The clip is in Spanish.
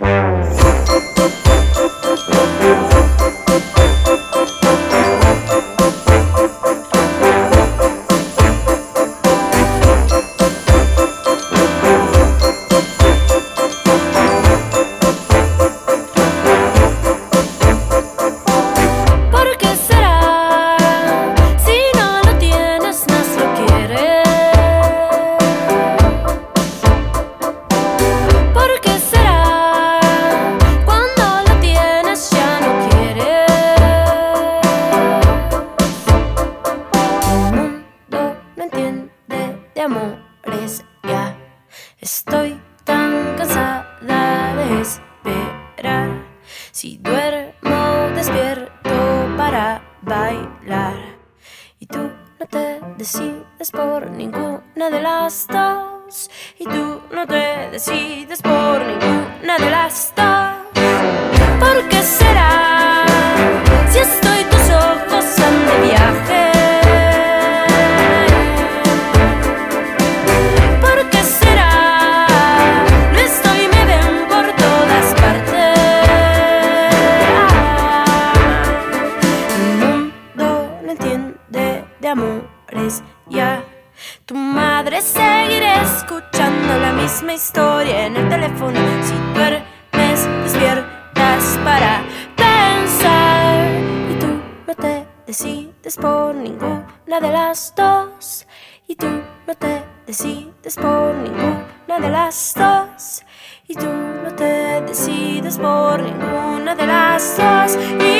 you amores ya. Estoy tan cansada de esperar. Si duermo, despierto para bailar. Y tú no te decides por ninguna de las dos. Y tú no te decides por ninguna de las dos. ¿Por qué será? entiende de amores ya. Tu madre seguirá escuchando la misma historia en el teléfono. Si duermes, despiertas para pensar. Y tú no te decides por ninguna de las dos. Y tú no te decides por ninguna de las dos. Y tú no te decides por ninguna de las dos. Y